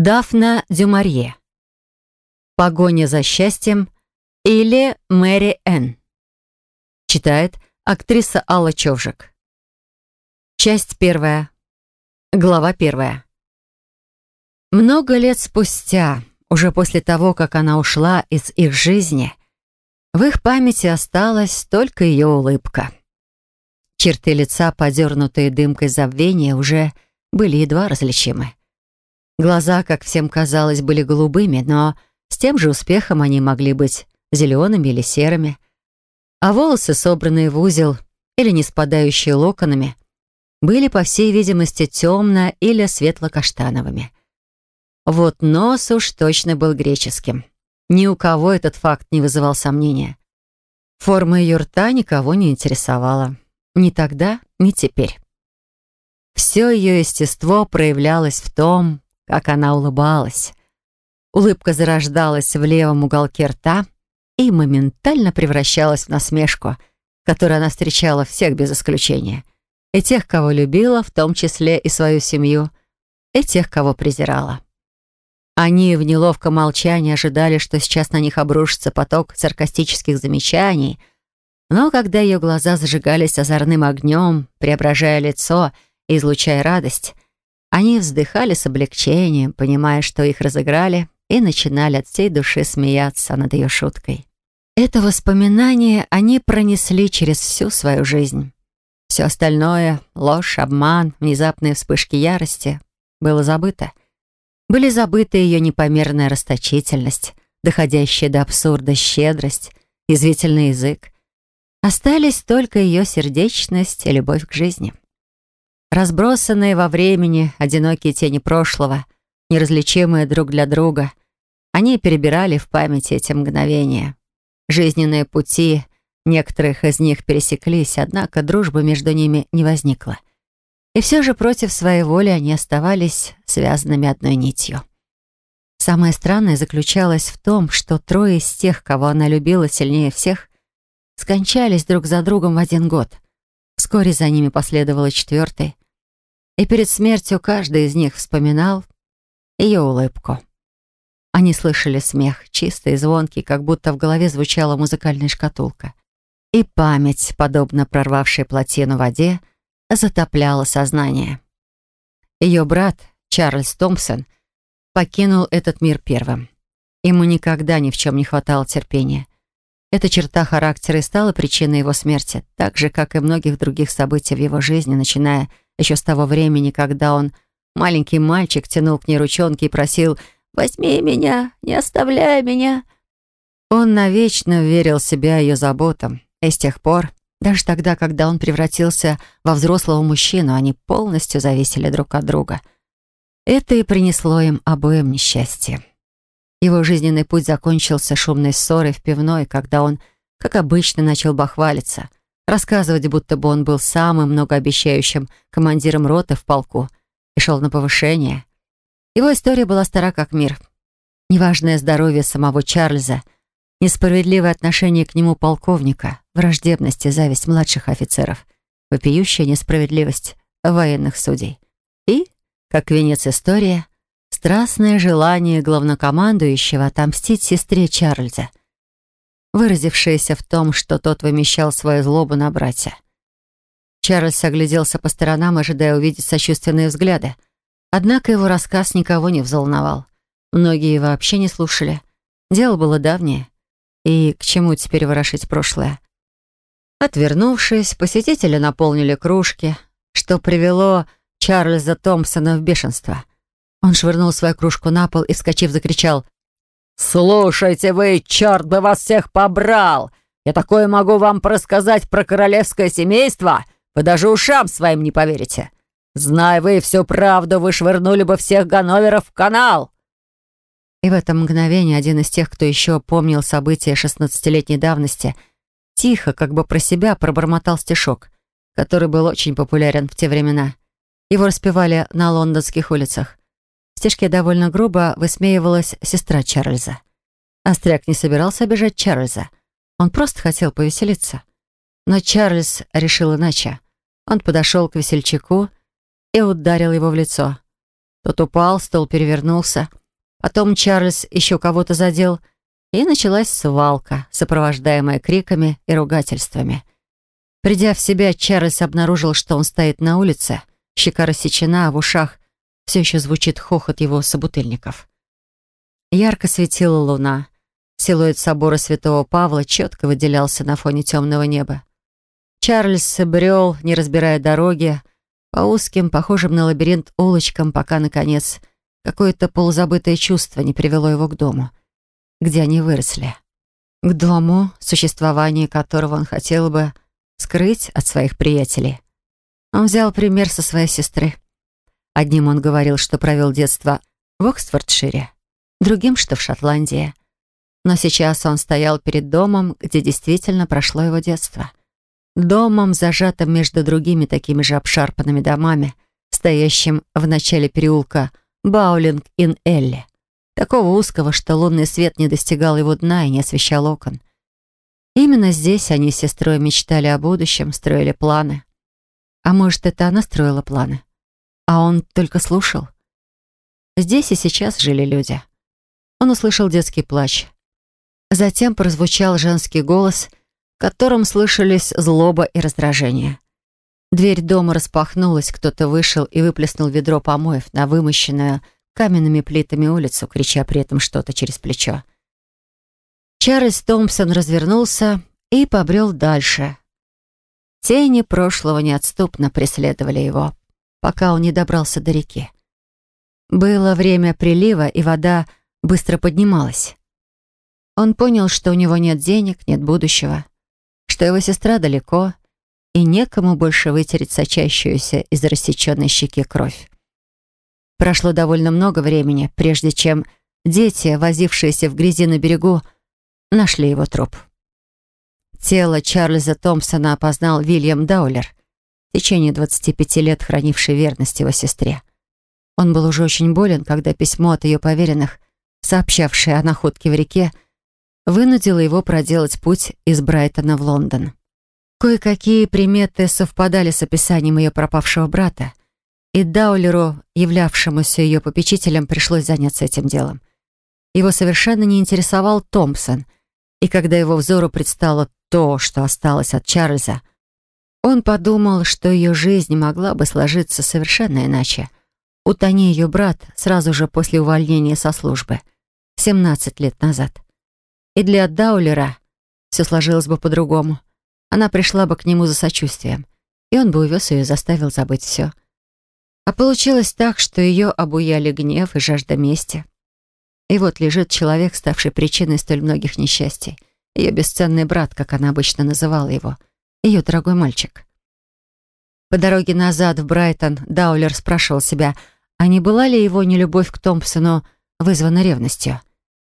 Дафна Дюмарье. «Погоня за счастьем» или «Мэри Энн». Читает актриса Алла Човжик. Часть первая. Глава первая. Много лет спустя, уже после того, как она ушла из их жизни, в их памяти осталась только ее улыбка. Черты лица, подернутые дымкой забвения, уже были едва различимы. Глаза, как всем казалось, были голубыми, но с тем же успехом они могли быть зелеными или серыми. А волосы, собранные в узел или не спадающие локонами, были, по всей видимости, темно- или светло-каштановыми. Вот нос уж точно был греческим. Ни у кого этот факт не вызывал сомнения. Форма ее рта никого не интересовала. Ни тогда, ни теперь. Все ее естество проявлялось в том, как она улыбалась. Улыбка зарождалась в левом уголке рта и моментально превращалась в насмешку, которую она встречала всех без исключения. И тех, кого любила, в том числе и свою семью, и тех, кого презирала. Они в неловком молчании ожидали, что сейчас на них обрушится поток саркастических замечаний, но когда ее глаза зажигались озорным огнем, преображая лицо и излучая радость, они вздыхали с облегчением, понимая, что их разыграли, и начинали от всей души смеяться над ее шуткой. Это воспоминание они пронесли через всю свою жизнь. Все остальное — ложь, обман, внезапные вспышки ярости — было забыто. Были забыты ее непомерная расточительность, доходящая до абсурда щедрость, язвительный язык. Остались только ее сердечность и любовь к жизни. Разбросанные во времени одинокие тени прошлого, неразличимые друг для друга, они перебирали в памяти эти мгновения. Жизненные пути некоторых из них пересеклись, однако дружбы между ними не возникла. И все же против своей воли они оставались связанными одной нитью. Самое странное заключалось в том, что трое из тех, кого она любила сильнее всех, скончались друг за другом в один год. Вскоре за ними последовала четвертый, и перед смертью каждый из них вспоминал ее улыбку. Они слышали смех, чистый и звонкий, как будто в голове звучала музыкальная шкатулка. И память, подобно прорвавшей плотину в воде, затопляла сознание. Ее брат, Чарльз Томпсон, покинул этот мир первым. Ему никогда ни в чем не хватало терпения. Эта черта характера и стала причиной его смерти, так же, как и многих других событий в его жизни, начиная еще с того времени, когда он, маленький мальчик, тянул к ней ручонки и просил «Возьми меня, не оставляй меня». Он навечно верил себя ее заботам, и с тех пор, даже тогда, когда он превратился во взрослого мужчину, они полностью зависели друг от друга. Это и принесло им обоим несчастье. Его жизненный путь закончился шумной ссорой в пивной, когда он, как обычно, начал бахвалиться, рассказывать, будто бы он был самым многообещающим командиром роты в полку и шел на повышение. Его история была стара как мир. Неважное здоровье самого Чарльза, несправедливое отношение к нему полковника, враждебность и зависть младших офицеров, вопиющая несправедливость военных судей. И, как венец истории, страстное желание главнокомандующего отомстить сестре Чарльза, выразившееся в том, что тот вымещал свою злобу на брате. Чарльз огляделся по сторонам, ожидая увидеть сочувственные взгляды. Однако его рассказ никого не взволновал. Многие вообще не слушали. Дело было давнее. И к чему теперь ворошить прошлое? Отвернувшись, посетители наполнили кружки, что привело Чарльза Томпсона в бешенство. Он швырнул свою кружку на пол и, вскочив, закричал «Слушайте вы, черт бы вас всех побрал! Я такое могу вам рассказать про королевское семейство, вы даже ушам своим не поверите. Зная вы всю правду, вы швырнули бы всех Ганноверов в канал!» И в это мгновение один из тех, кто еще помнил события шестнадцатилетней давности, тихо, как бы про себя, пробормотал стишок, который был очень популярен в те времена. Его распевали на лондонских улицах. Стишке довольно грубо высмеивалась сестра Чарльза. Остряк не собирался обижать Чарльза. Он просто хотел повеселиться. Но Чарльз решил иначе. Он подошел к весельчаку и ударил его в лицо. Тот упал, стол перевернулся. Потом Чарльз еще кого-то задел, и началась свалка, сопровождаемая криками и ругательствами. Придя в себя, Чарльз обнаружил, что он стоит на улице, щека рассечена, а в ушах все еще звучит хохот его собутыльников. Ярко светила луна. Силуэт собора святого Павла четко выделялся на фоне темного неба. Чарльз брел, не разбирая дороги, по узким, похожим на лабиринт улочкам, пока, наконец, какое-то полузабытое чувство не привело его к дому, где они выросли. К дому, существование которого он хотел бы скрыть от своих приятелей. Он взял пример со своей сестры. Одним он говорил, что провел детство в Оксфордшире, другим, что в Шотландии. Но сейчас он стоял перед домом, где действительно прошло его детство. Домом, зажатым между другими такими же обшарпанными домами, стоящим в начале переулка Баулинг-ин-Элли, такого узкого, что лунный свет не достигал его дна и не освещал окон. Именно здесь они с сестрой мечтали о будущем, строили планы. А может, это она строила планы? А он только слушал? Здесь и сейчас жили люди. Он услышал детский плач. Затем прозвучал женский голос, в котором слышались злоба и раздражение. Дверь дома распахнулась, кто-то вышел и выплеснул ведро помоев на вымощенную каменными плитами улицу, крича при этом что-то через плечо. Чарльз Томпсон развернулся и побрел дальше. Тени прошлого неотступно преследовали его, пока он не добрался до реки. Было время прилива, и вода быстро поднималась. Он понял, что у него нет денег, нет будущего, что его сестра далеко, и некому больше вытереть сочащуюся из рассеченной щеки кровь. Прошло довольно много времени, прежде чем дети, возившиеся в грязи на берегу, нашли его труп. Тело Чарльза Томпсона опознал Вильям Даулер, в течение 25 лет хранивший верность его сестре. Он был уже очень болен, когда письмо от ее поверенных, сообщавшее о находке в реке, вынудило его проделать путь из Брайтона в Лондон. Кое-какие приметы совпадали с описанием ее пропавшего брата, и Даулеру, являвшемуся ее попечителем, пришлось заняться этим делом. Его совершенно не интересовал Томпсон, и когда его взору предстало то, что осталось от Чарльза, он подумал, что ее жизнь могла бы сложиться совершенно иначе. Утони ее брат сразу же после увольнения со службы, 17 лет назад. И для Даулера все сложилось бы по-другому. Она пришла бы к нему за сочувствием, и он бы увез ее и заставил забыть все. А получилось так, что ее обуяли гнев и жажда мести. И вот лежит человек, ставший причиной столь многих несчастий. Ее бесценный брат, как она обычно называла его. Ее дорогой мальчик. По дороге назад в Брайтон Даулер спрашивал себя, а не была ли его нелюбовь к Томпсону вызвана ревностью?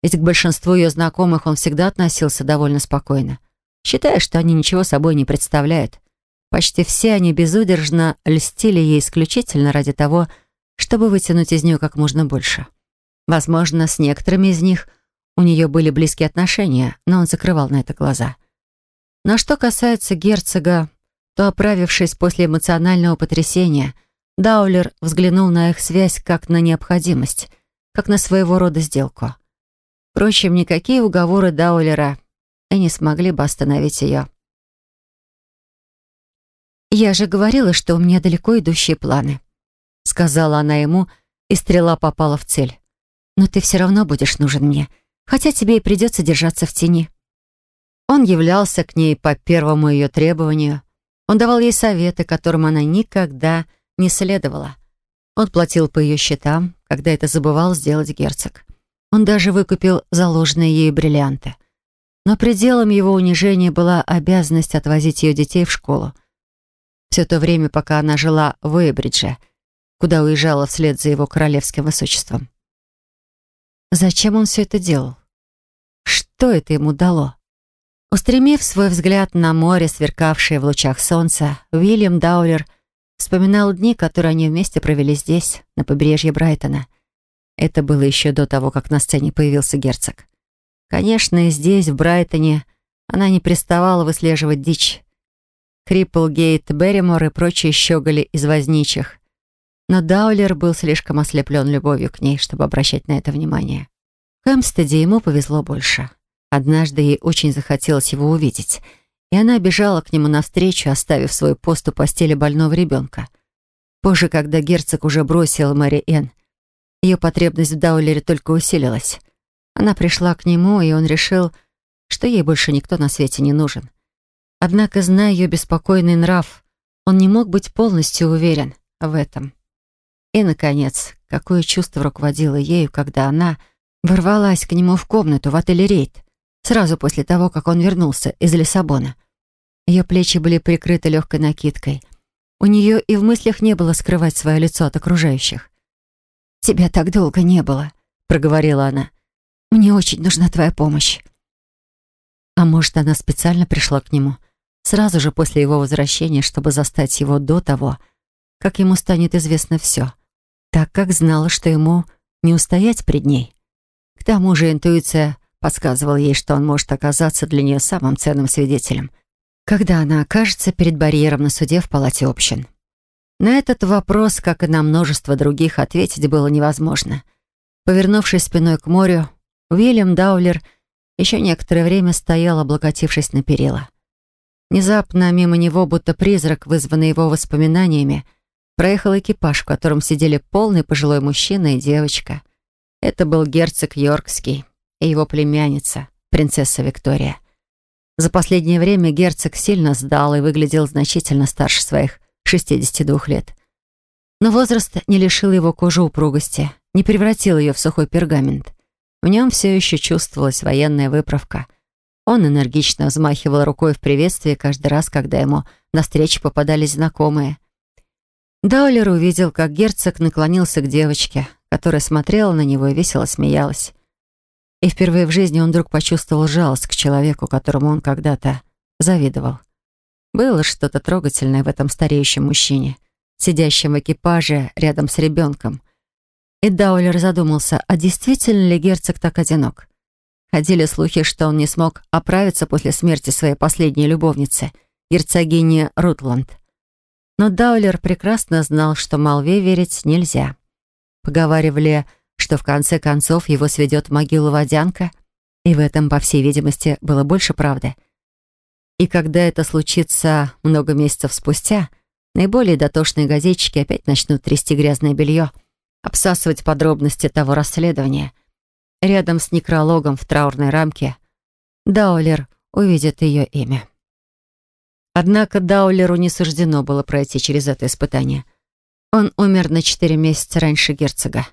Ведь к большинству ее знакомых он всегда относился довольно спокойно считая, что они ничего собой не представляют. Почти все они безудержно льстили ей исключительно ради того, чтобы вытянуть из нее как можно больше. Возможно, с некоторыми из них у нее были близкие отношения, но он закрывал на это глаза. Но что касается герцога, то, оправившись после эмоционального потрясения, Даулер взглянул на их связь как на необходимость, как на своего рода сделку. Впрочем, никакие уговоры Даулера и не смогли бы остановить ее. «Я же говорила, что у меня далеко идущие планы», — сказала она ему, и стрела попала в цель. «Но ты все равно будешь нужен мне, хотя тебе и придется держаться в тени». Он являлся к ней по первому ее требованию. Он давал ей советы, которым она никогда не следовала. Он платил по ее счетам, когда это забывал сделать герцог. Он даже выкупил заложенные ей бриллианты. Но пределом его унижения была обязанность отвозить ее детей в школу. Все то время, пока она жила в Уэбридже, куда уезжала вслед за его королевским высочеством. Зачем он все это делал? Что это ему дало? Устремив свой взгляд на море, сверкавшее в лучах солнца, Уильям Даулер вспоминал дни, которые они вместе провели здесь, на побережье Брайтона. Это было еще до того, как на сцене появился герцог. Конечно, и здесь, в Брайтоне, она не приставала выслеживать дичь. Крипплгейт, Берримор и прочие щеголи из возничих. Но Даулер был слишком ослеплен любовью к ней, чтобы обращать на это внимание. В Хэмстеде ему повезло больше. Однажды ей очень захотелось его увидеть, и она бежала к нему навстречу, оставив свой пост у постели больного ребенка. Позже, когда герцог уже бросил Мэри Энн, ее потребность в Даулере только усилилась. Она пришла к нему, и он решил, что ей больше никто на свете не нужен. Однако, зная ее беспокойный нрав, он не мог быть полностью уверен в этом. И, наконец, какое чувство руководило ею, когда она ворвалась к нему в комнату в отеле «Рейд», сразу после того, как он вернулся из Лиссабона. Ее плечи были прикрыты легкой накидкой. У нее и в мыслях не было скрывать свое лицо от окружающих. «Тебя так долго не было», — проговорила она. «Мне очень нужна твоя помощь». А может, она специально пришла к нему, сразу же после его возвращения, чтобы застать его до того, как ему станет известно все, так как знала, что ему не устоять пред ней. К тому же интуиция подсказывала ей, что он может оказаться для нее самым ценным свидетелем, когда она окажется перед барьером на суде в палате общин. На этот вопрос, как и на множество других, ответить было невозможно. Повернувшись спиной к морю, Уильям Даулер еще некоторое время стоял, облокотившись на перила. Внезапно мимо него, будто призрак, вызванный его воспоминаниями, проехал экипаж, в котором сидели полный пожилой мужчина и девочка. Это был герцог Йоркский и его племянница, принцесса Виктория. За последнее время герцог сильно сдал и выглядел значительно старше своих 62 лет. Но возраст не лишил его кожи упругости, не превратил ее в сухой пергамент. В нем все еще чувствовалась военная выправка — он энергично взмахивал рукой в приветствии каждый раз, когда ему навстречу попадались знакомые. Даулер увидел, как герцог наклонился к девочке, которая смотрела на него и весело смеялась. И впервые в жизни он вдруг почувствовал жалость к человеку, которому он когда-то завидовал. Было что-то трогательное в этом стареющем мужчине, сидящем в экипаже рядом с ребенком. И Даулер задумался, а действительно ли герцог так одинок? Ходили слухи, что он не смог оправиться после смерти своей последней любовницы, герцогини Рутланд. Но Даулер прекрасно знал, что молве верить нельзя. Поговаривали, что в конце концов его сведет в могилу водянка, и в этом, по всей видимости, было больше правды. И когда это случится много месяцев спустя, наиболее дотошные газетчики опять начнут трясти грязное белье, обсасывать подробности того расследования — Рядом с некрологом в траурной рамке Даулер увидит ее имя. Однако Даулеру не суждено было пройти через это испытание. Он умер на четыре месяца раньше герцога.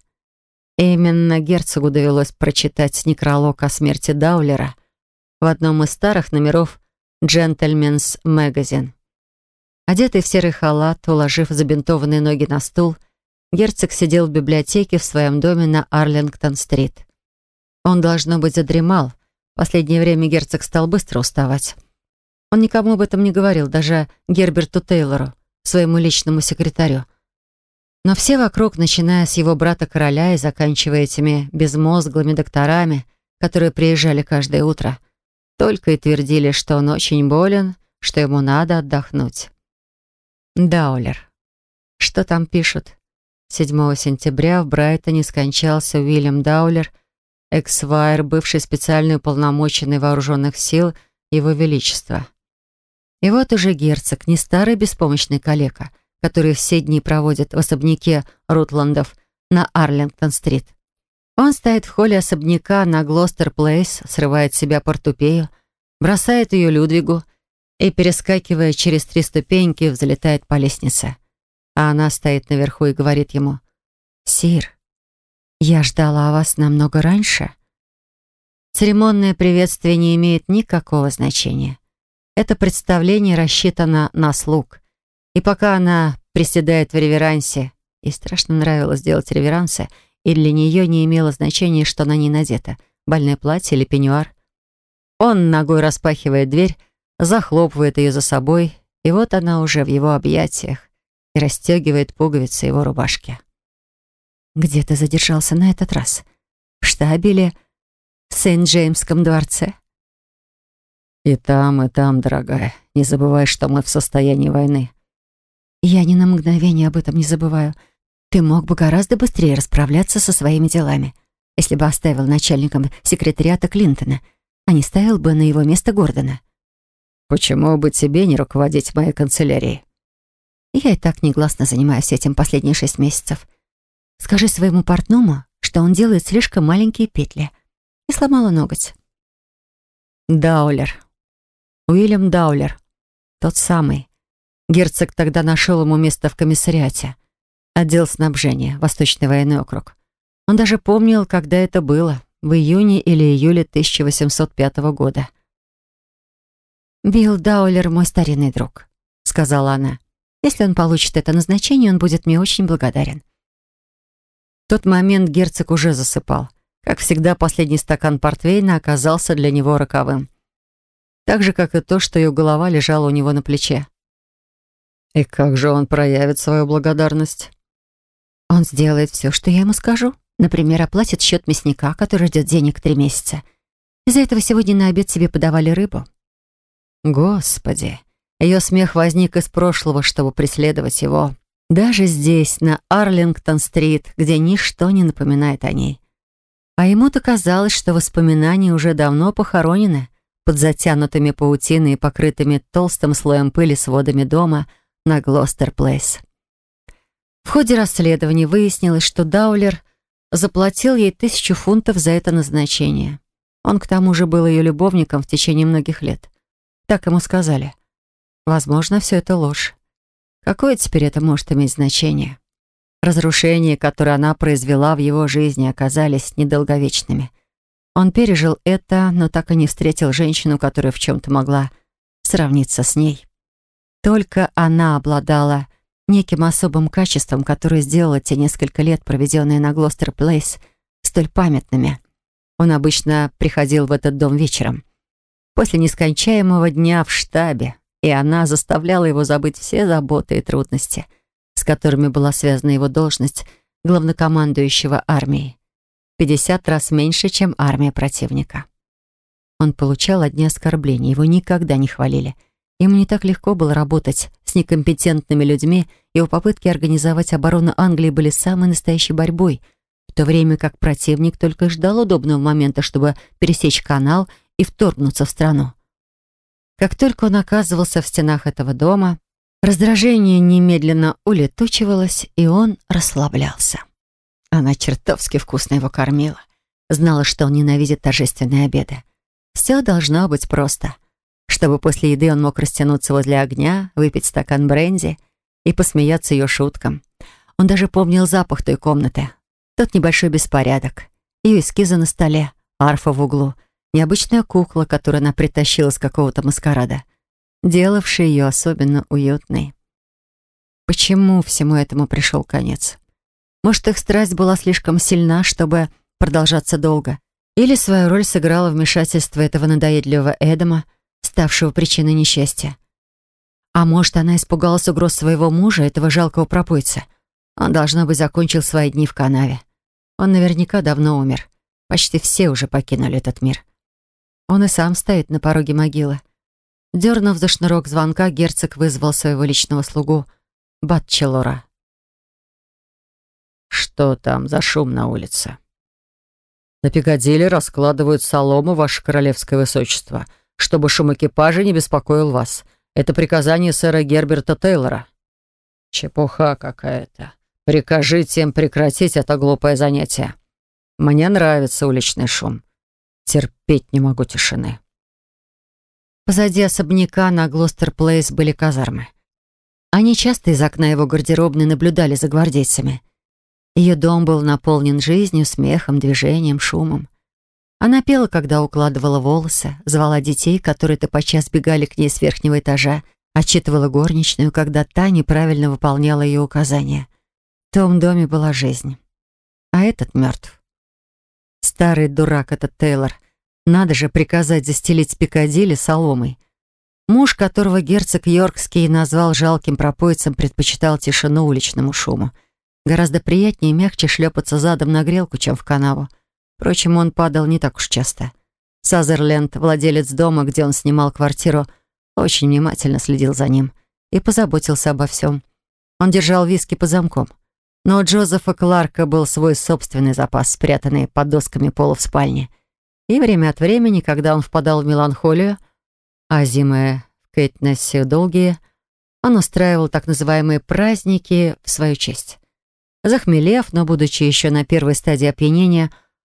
Именно герцогу довелось прочитать некролог о смерти Даулера в одном из старых номеров «Джентльменс Magazine. Одетый в серый халат, уложив забинтованные ноги на стул, герцог сидел в библиотеке в своем доме на Арлингтон-стрит. Он, должно быть, задремал. В последнее время герцог стал быстро уставать. Он никому об этом не говорил, даже Герберту Тейлору, своему личному секретарю. Но все вокруг, начиная с его брата-короля и заканчивая этими безмозглыми докторами, которые приезжали каждое утро, только и твердили, что он очень болен, что ему надо отдохнуть. Даулер. Что там пишут? 7 сентября в Брайтоне скончался Уильям Даулер, Эксвайр, бывший специальный уполномоченный вооруженных сил Его Величества. И вот уже герцог, не старый беспомощный калека, который все дни проводит в особняке Рутландов на Арлингтон-стрит. Он стоит в холле особняка на Глостер-Плейс, срывает с себя портупею, бросает ее Людвигу и, перескакивая через три ступеньки, взлетает по лестнице. А она стоит наверху и говорит ему «Сир, «Я ждала вас намного раньше». Церемонное приветствие не имеет никакого значения. Это представление рассчитано на слуг. И пока она приседает в реверансе, ей страшно нравилось делать реверансы, и для нее не имело значения, что на ней надето, больное платье или пеньюар. Он ногой распахивает дверь, захлопывает ее за собой, и вот она уже в его объятиях и расстегивает пуговицы его рубашки. Где ты задержался на этот раз? В штабе или в Сент-Джеймском дворце? И там, и там, дорогая. Не забывай, что мы в состоянии войны. Я ни на мгновение об этом не забываю. Ты мог бы гораздо быстрее расправляться со своими делами, если бы оставил начальником секретариата Клинтона, а не ставил бы на его место Гордона. Почему бы тебе не руководить моей канцелярией? Я и так негласно занимаюсь этим последние шесть месяцев. Скажи своему портному, что он делает слишком маленькие петли. И сломала ноготь. Даулер. Уильям Даулер. Тот самый. Герцог тогда нашел ему место в комиссариате. Отдел снабжения, Восточный военный округ. Он даже помнил, когда это было, в июне или июле 1805 года. «Билл Даулер мой старинный друг», — сказала она. «Если он получит это назначение, он будет мне очень благодарен». В тот момент герцог уже засыпал. Как всегда, последний стакан портвейна оказался для него роковым. Так же, как и то, что ее голова лежала у него на плече. И как же он проявит свою благодарность? Он сделает все, что я ему скажу. Например, оплатит счет мясника, который ждет денег три месяца. Из-за этого сегодня на обед себе подавали рыбу. Господи, ее смех возник из прошлого, чтобы преследовать его. Даже здесь, на Арлингтон-стрит, где ничто не напоминает о ней. А ему-то казалось, что воспоминания уже давно похоронены под затянутыми паутиной и покрытыми толстым слоем пыли сводами дома на Глостер-Плейс. В ходе расследования выяснилось, что Даулер заплатил ей тысячу фунтов за это назначение. Он к тому же был ее любовником в течение многих лет. Так ему сказали. Возможно, все это ложь. Какое теперь это может иметь значение? Разрушения, которые она произвела в его жизни, оказались недолговечными. Он пережил это, но так и не встретил женщину, которая в чем-то могла сравниться с ней. Только она обладала неким особым качеством, которое сделало те несколько лет, проведенные на Глостер Плейс, столь памятными. Он обычно приходил в этот дом вечером после нескончаемого дня в штабе, и она заставляла его забыть все заботы и трудности, с которыми была связана его должность главнокомандующего армией. 50 раз меньше, чем армия противника. Он получал одни оскорбления, его никогда не хвалили. Ему не так легко было работать с некомпетентными людьми, его попытки организовать оборону Англии были самой настоящей борьбой, в то время как противник только ждал удобного момента, чтобы пересечь канал и вторгнуться в страну. Как только он оказывался в стенах этого дома, раздражение немедленно улетучивалось, и он расслаблялся. Она чертовски вкусно его кормила. Знала, что он ненавидит торжественные обеды. Все должно быть просто. Чтобы после еды он мог растянуться возле огня, выпить стакан бренди и посмеяться ее шуткам. Он даже помнил запах той комнаты. Тот небольшой беспорядок. Ее эскизы на столе, арфа в углу — необычная кукла, которую она притащила с какого-то маскарада, делавшая ее особенно уютной. Почему всему этому пришел конец? Может, их страсть была слишком сильна, чтобы продолжаться долго? Или свою роль сыграло вмешательство этого надоедливого Эдама, ставшего причиной несчастья? А может, она испугалась угроз своего мужа, этого жалкого пропойца? Он, должно быть, закончил свои дни в канаве. Он наверняка давно умер. Почти все уже покинули этот мир. Он и сам стоит на пороге могилы. Дернув за шнурок звонка, герцог вызвал своего личного слугу Батчелора. «Что там за шум на улице?» «На Пикадилли раскладывают солому, ваше королевское высочество, чтобы шум экипажа не беспокоил вас. Это приказание сэра Герберта Тейлора». «Чепуха какая-то. Прикажите им прекратить это глупое занятие. Мне нравится уличный шум. Терпеть не могу тишины. Позади особняка на Глостер-Плейс были казармы. Они часто из окна его гардеробной наблюдали за гвардейцами. Ее дом был наполнен жизнью, смехом, движением, шумом. Она пела, когда укладывала волосы, звала детей, которые то подчас бегали к ней с верхнего этажа, отчитывала горничную, когда та неправильно выполняла ее указания. В том доме была жизнь. А этот мертв. Старый дурак этот Тейлор. Надо же приказать застелить Пикадилли соломой. Муж, которого герцог Йоркский назвал жалким пропойцем, предпочитал тишину уличному шуму. Гораздо приятнее и мягче шлепаться задом на грелку, чем в канаву. Впрочем, он падал не так уж часто. Сазерленд, владелец дома, где он снимал квартиру, очень внимательно следил за ним и позаботился обо всем. Он держал виски под замком. Но у Джозефа Кларка был свой собственный запас, спрятанный под досками пола в спальне. И время от времени, когда он впадал в меланхолию, а зимы в Кейтнессе долгие, он устраивал так называемые праздники в свою честь. Захмелев, но будучи еще на первой стадии опьянения,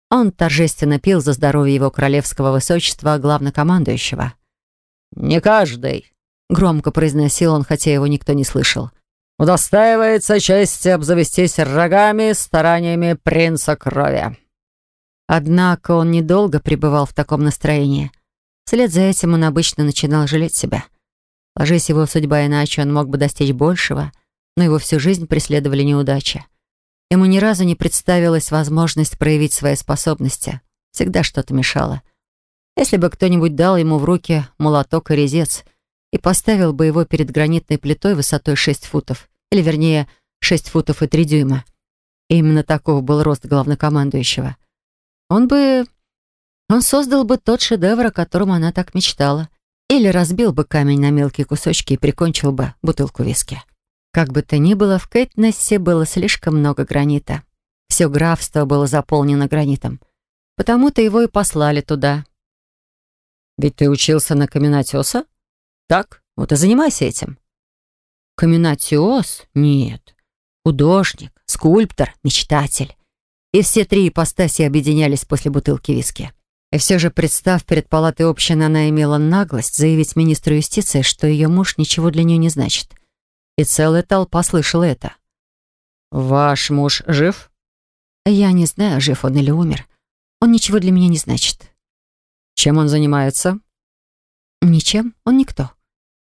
он торжественно пил за здоровье его королевского высочества главнокомандующего. «Не каждый», — громко произносил он, хотя его никто не слышал. «Удостаивается чести обзавестись рогами стараниями принца крови». Однако он недолго пребывал в таком настроении. Вслед за этим он обычно начинал жалеть себя. Ложись его судьба иначе, он мог бы достичь большего, но его всю жизнь преследовали неудачи. Ему ни разу не представилась возможность проявить свои способности. Всегда что-то мешало. Если бы кто-нибудь дал ему в руки молоток и резец и поставил бы его перед гранитной плитой высотой 6 футов, или вернее 6 футов и 3 дюйма, именно таков был рост главнокомандующего, он бы... он создал бы тот шедевр, о котором она так мечтала, или разбил бы камень на мелкие кусочки и прикончил бы бутылку виски. Как бы то ни было, в Кейтнессе было слишком много гранита. Все графство было заполнено гранитом. Потому-то его и послали туда. «Ведь ты учился на каменотеса? Так, вот и занимайся этим». «Каменотес? Нет. Художник, скульптор, мечтатель. И все три ипостаси объединялись после бутылки виски. И все же, представ перед палатой общины, она имела наглость заявить министру юстиции, что ее муж ничего для нее не значит и целая толпа слышала это. «Ваш муж жив?» «Я не знаю, жив он или умер. Он ничего для меня не значит». «Чем он занимается?» «Ничем. Он никто.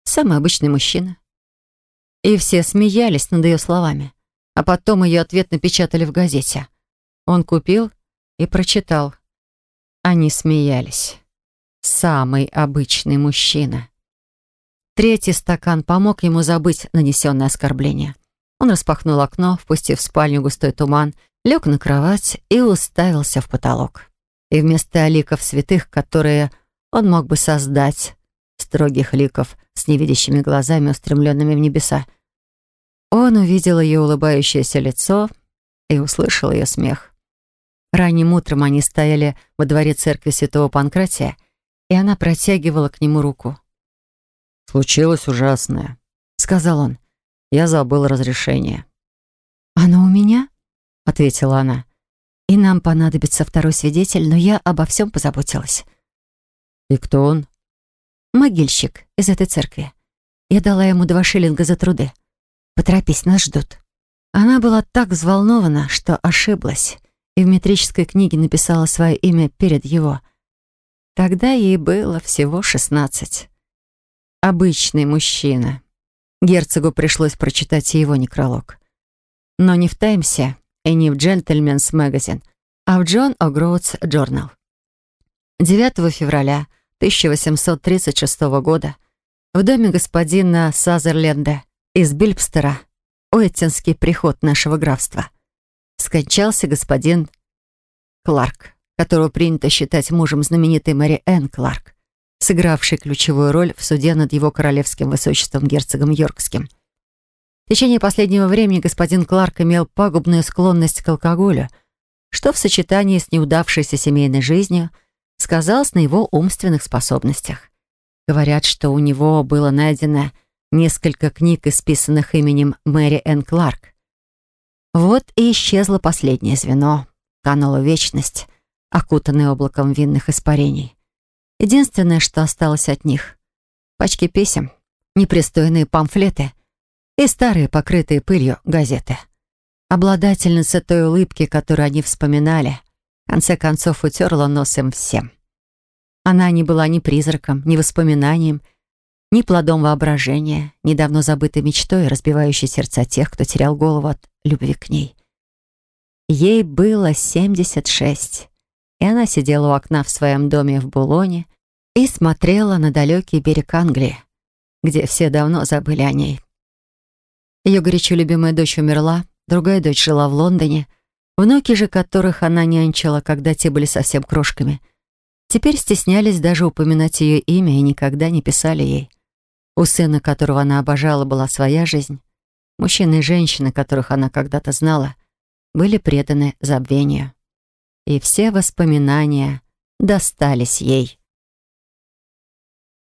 Самый обычный мужчина». И все смеялись над ее словами. А потом ее ответ напечатали в газете. Он купил и прочитал. Они смеялись. «Самый обычный мужчина». Третий стакан помог ему забыть нанесенное оскорбление. Он распахнул окно, впустив в спальню густой туман, лег на кровать и уставился в потолок. И вместо ликов святых, которые он мог бы создать, строгих ликов с невидящими глазами, устремленными в небеса, он увидел ее улыбающееся лицо и услышал ее смех. Ранним утром они стояли во дворе церкви святого Панкратия, и она протягивала к нему руку. «Случилось ужасное», — сказал он. «Я забыл разрешение». «Оно у меня?» — ответила она. «И нам понадобится второй свидетель, но я обо всем позаботилась». «И кто он?» «Могильщик из этой церкви. Я дала ему два шиллинга за труды. Поторопись, нас ждут». Она была так взволнована, что ошиблась, и в метрической книге написала свое имя перед его. Тогда ей было всего шестнадцать обычный мужчина. Герцогу пришлось прочитать его некролог. Но не в «Таймсе» и не в «Джентльменс Магазин», а в «Джон О'Гроудс Джорнал». 9 февраля 1836 года в доме господина Сазерленда из Бильбстера, Уэттинский приход нашего графства, скончался господин Кларк, которого принято считать мужем знаменитой Мэри Энн Кларк сыгравший ключевую роль в суде над его королевским высочеством герцогом Йоркским. В течение последнего времени господин Кларк имел пагубную склонность к алкоголю, что в сочетании с неудавшейся семейной жизнью сказалось на его умственных способностях. Говорят, что у него было найдено несколько книг, исписанных именем Мэри Энн Кларк. Вот и исчезло последнее звено, канула вечность, окутанная облаком винных испарений. Единственное, что осталось от них — пачки писем, непристойные памфлеты и старые, покрытые пылью, газеты. Обладательница той улыбки, которую они вспоминали, в конце концов утерла нос им всем. Она не была ни призраком, ни воспоминанием, ни плодом воображения, ни давно забытой мечтой, разбивающей сердца тех, кто терял голову от любви к ней. Ей было 76, и она сидела у окна в своем доме в Булоне и смотрела на далекий берег Англии, где все давно забыли о ней. Ее горячо любимая дочь умерла, другая дочь жила в Лондоне, внуки же которых она нянчила, когда те были совсем крошками, теперь стеснялись даже упоминать ее имя и никогда не писали ей. У сына, которого она обожала, была своя жизнь. Мужчины и женщины, которых она когда-то знала, были преданы забвению. И все воспоминания достались ей.